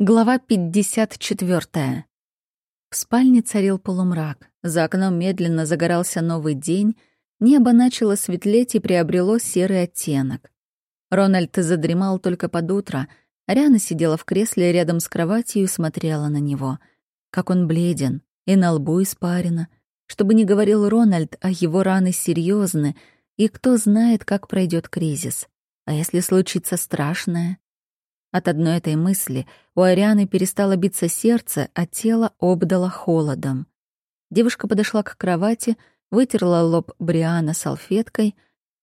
Глава 54. В спальне царил полумрак. За окном медленно загорался новый день, небо начало светлеть и приобрело серый оттенок. Рональд задремал только под утро. Ариана сидела в кресле рядом с кроватью и смотрела на него. Как он бледен, и на лбу испарено. Чтобы не говорил Рональд, а его раны серьезны, и кто знает, как пройдет кризис. А если случится страшное? От одной этой мысли у Арианы перестало биться сердце, а тело обдало холодом. Девушка подошла к кровати, вытерла лоб Бриана салфеткой,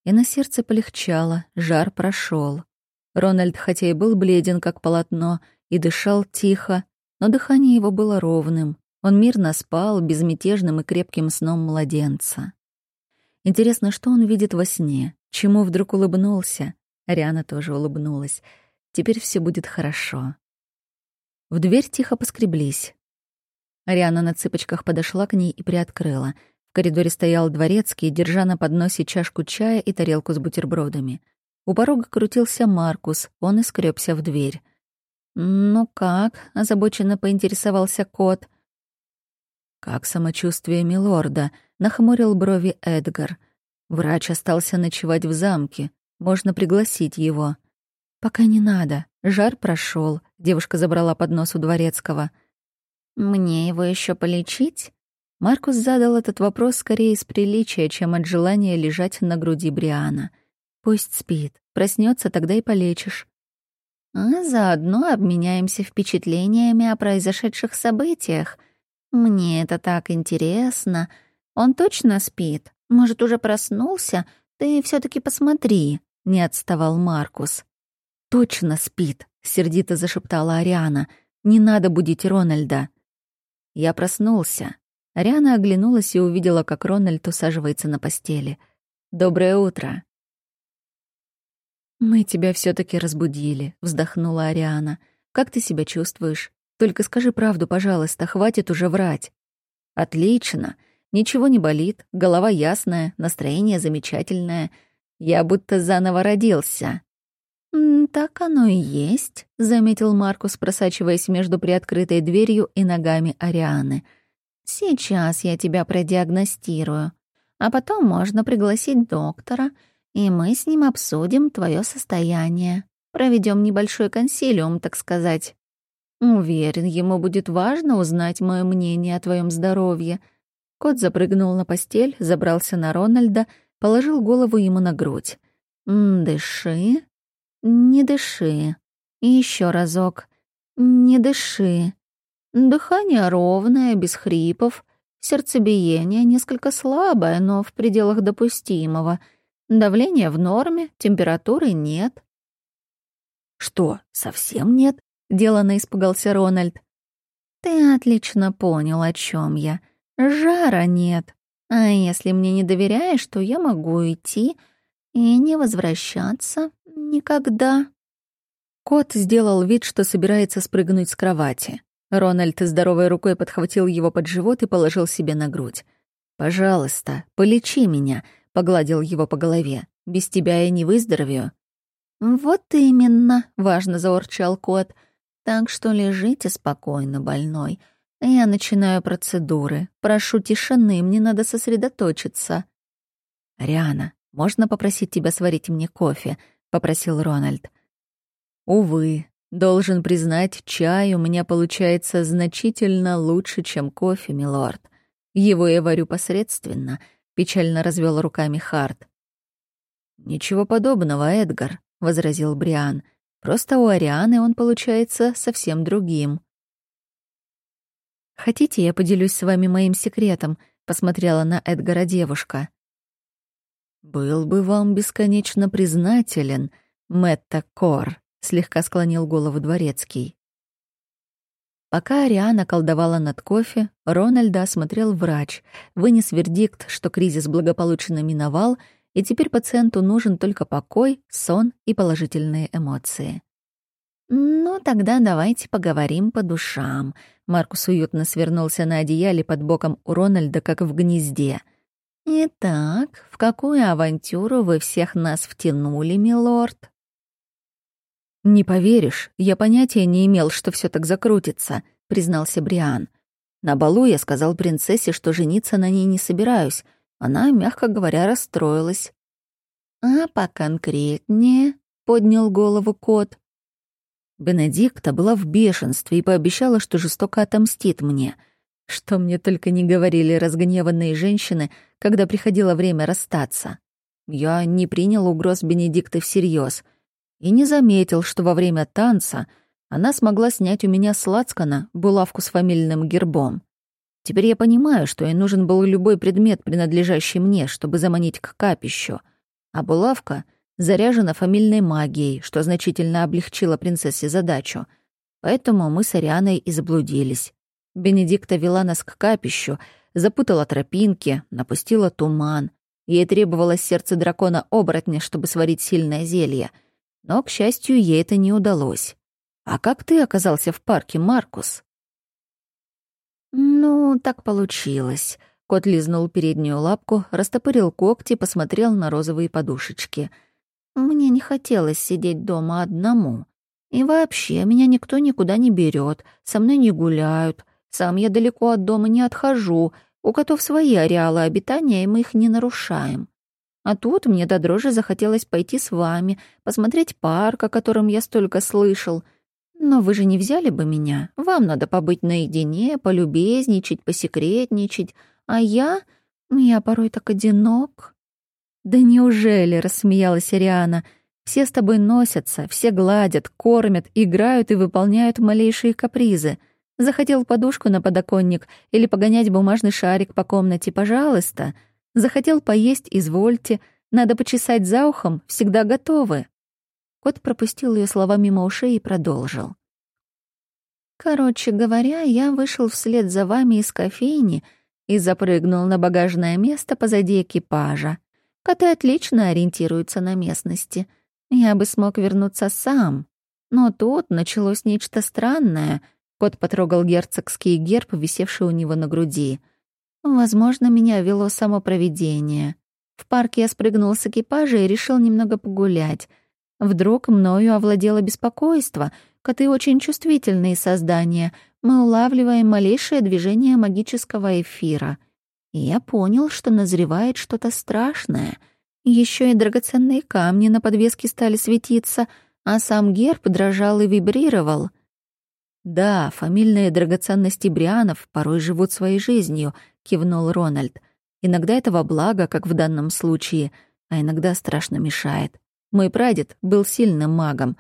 и на сердце полегчало, жар прошел. Рональд, хотя и был бледен, как полотно, и дышал тихо, но дыхание его было ровным. Он мирно спал, безмятежным и крепким сном младенца. Интересно, что он видит во сне? Чему вдруг улыбнулся? Ариана тоже улыбнулась. Теперь все будет хорошо. В дверь тихо поскреблись. Ариана на цыпочках подошла к ней и приоткрыла. В коридоре стоял дворецкий, держа на подносе чашку чая и тарелку с бутербродами. У порога крутился Маркус, он и скрёбся в дверь. «Ну как?» — озабоченно поинтересовался кот. «Как самочувствие милорда?» — нахмурил брови Эдгар. Врач остался ночевать в замке. Можно пригласить его. «Пока не надо. Жар прошел. девушка забрала поднос у дворецкого. «Мне его еще полечить?» Маркус задал этот вопрос скорее из приличия, чем от желания лежать на груди Бриана. «Пусть спит. Проснется, тогда и полечишь». «А заодно обменяемся впечатлениями о произошедших событиях. Мне это так интересно. Он точно спит? Может, уже проснулся? Ты все таки посмотри», — не отставал Маркус точно спит», — сердито зашептала Ариана. «Не надо будить Рональда». Я проснулся. Ариана оглянулась и увидела, как Рональд усаживается на постели. «Доброе утро». «Мы тебя все таки разбудили», — вздохнула Ариана. «Как ты себя чувствуешь? Только скажи правду, пожалуйста, хватит уже врать». «Отлично. Ничего не болит, голова ясная, настроение замечательное. Я будто заново родился». «Так оно и есть», — заметил Маркус, просачиваясь между приоткрытой дверью и ногами Арианы. «Сейчас я тебя продиагностирую, а потом можно пригласить доктора, и мы с ним обсудим твое состояние. Проведем небольшой консилиум, так сказать. Уверен, ему будет важно узнать мое мнение о твоем здоровье». Кот запрыгнул на постель, забрался на Рональда, положил голову ему на грудь. «Дыши, не дыши. И еще разок. Не дыши. Дыхание ровное, без хрипов. Сердцебиение несколько слабое, но в пределах допустимого. Давление в норме, температуры нет. «Что, совсем нет?» — делано испугался Рональд. «Ты отлично понял, о чем я. Жара нет. А если мне не доверяешь, то я могу идти и не возвращаться никогда. Кот сделал вид, что собирается спрыгнуть с кровати. Рональд здоровой рукой подхватил его под живот и положил себе на грудь. «Пожалуйста, полечи меня», — погладил его по голове. «Без тебя я не выздоровею». «Вот именно», — важно заорчал кот. «Так что лежите спокойно, больной. Я начинаю процедуры. Прошу тишины, мне надо сосредоточиться». «Риана, можно попросить тебя сварить мне кофе?» — попросил Рональд. «Увы, должен признать, чай у меня получается значительно лучше, чем кофе, милорд. Его я варю посредственно», — печально развел руками Харт. «Ничего подобного, Эдгар», — возразил Бриан. «Просто у Арианы он получается совсем другим». «Хотите, я поделюсь с вами моим секретом?» — посмотрела на Эдгара девушка. «Был бы вам бесконечно признателен, Мэтта Кор», — слегка склонил голову дворецкий. Пока Ариана колдовала над кофе, Рональда осмотрел врач, вынес вердикт, что кризис благополучно миновал, и теперь пациенту нужен только покой, сон и положительные эмоции. «Ну, тогда давайте поговорим по душам». Маркус уютно свернулся на одеяле под боком у Рональда, как в гнезде — «Итак, в какую авантюру вы всех нас втянули, милорд?» «Не поверишь, я понятия не имел, что все так закрутится», — признался Бриан. «На балу я сказал принцессе, что жениться на ней не собираюсь. Она, мягко говоря, расстроилась». «А поконкретнее?» — поднял голову кот. Бенедикта была в бешенстве и пообещала, что жестоко отомстит мне. Что мне только не говорили разгневанные женщины, когда приходило время расстаться. Я не принял угроз Бенедикты всерьез и не заметил, что во время танца она смогла снять у меня с лацкана булавку с фамильным гербом. Теперь я понимаю, что ей нужен был любой предмет, принадлежащий мне, чтобы заманить к капищу, а булавка заряжена фамильной магией, что значительно облегчило принцессе задачу. Поэтому мы с Арианой и заблудились. Бенедикта вела нас к капищу, запутала тропинки, напустила туман. Ей требовалось сердце дракона-оборотня, чтобы сварить сильное зелье. Но, к счастью, ей это не удалось. «А как ты оказался в парке, Маркус?» «Ну, так получилось». Кот лизнул переднюю лапку, растопырил когти, посмотрел на розовые подушечки — мне не хотелось сидеть дома одному. И вообще, меня никто никуда не берет, со мной не гуляют. Сам я далеко от дома не отхожу. У котов свои ареалы обитания, и мы их не нарушаем. А тут мне до дрожи захотелось пойти с вами, посмотреть парк, о котором я столько слышал. Но вы же не взяли бы меня. Вам надо побыть наедине, полюбезничать, посекретничать. А я... Я порой так одинок. «Да неужели?» — рассмеялась Ариана. «Все с тобой носятся, все гладят, кормят, играют и выполняют малейшие капризы. Захотел подушку на подоконник или погонять бумажный шарик по комнате, пожалуйста. Захотел поесть, извольте. Надо почесать за ухом, всегда готовы». Кот пропустил ее слова мимо ушей и продолжил. «Короче говоря, я вышел вслед за вами из кофейни и запрыгнул на багажное место позади экипажа. Коты отлично ориентируются на местности. Я бы смог вернуться сам. Но тут началось нечто странное. Кот потрогал герцогский герб, висевший у него на груди. Возможно, меня вело само провидение. В парке я спрыгнул с экипажа и решил немного погулять. Вдруг мною овладело беспокойство. Коты очень чувствительные создания. Мы улавливаем малейшее движение магического эфира — и я понял, что назревает что-то страшное. Еще и драгоценные камни на подвеске стали светиться, а сам герб дрожал и вибрировал. «Да, фамильные драгоценности Брианов порой живут своей жизнью», — кивнул Рональд. «Иногда это во благо, как в данном случае, а иногда страшно мешает. Мой прадед был сильным магом.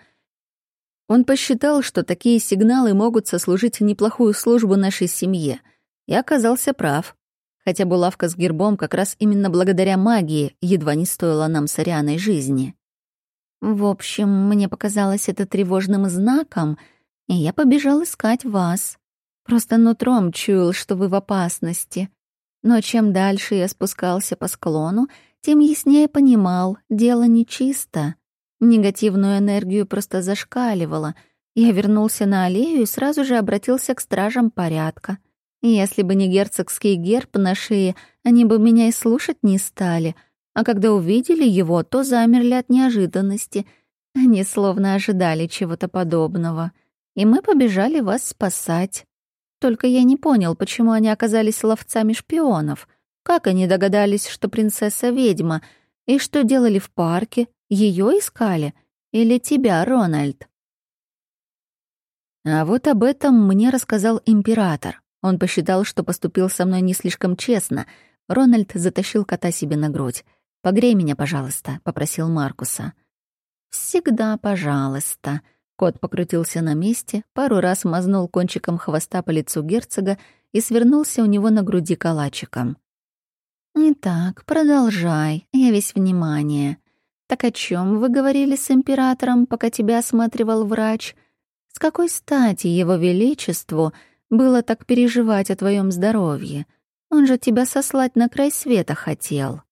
Он посчитал, что такие сигналы могут сослужить неплохую службу нашей семье, и оказался прав хотя булавка с гербом как раз именно благодаря магии едва не стоила нам с Арианой жизни. В общем, мне показалось это тревожным знаком, и я побежал искать вас. Просто нутром чуял, что вы в опасности. Но чем дальше я спускался по склону, тем яснее понимал, дело нечисто. Негативную энергию просто зашкаливало. Я вернулся на аллею и сразу же обратился к стражам порядка. Если бы не герцогский герб на шее, они бы меня и слушать не стали, а когда увидели его, то замерли от неожиданности. Они словно ожидали чего-то подобного. И мы побежали вас спасать. Только я не понял, почему они оказались ловцами шпионов. Как они догадались, что принцесса ведьма? И что делали в парке? Ее искали? Или тебя, Рональд? А вот об этом мне рассказал император. Он посчитал, что поступил со мной не слишком честно. Рональд затащил кота себе на грудь. «Погрей меня, пожалуйста», — попросил Маркуса. «Всегда пожалуйста». Кот покрутился на месте, пару раз мазнул кончиком хвоста по лицу герцога и свернулся у него на груди калачиком. «Итак, продолжай, я весь внимание. Так о чем вы говорили с императором, пока тебя осматривал врач? С какой стати его величеству было так переживать о твоем здоровье. Он же тебя сослать на край света хотел.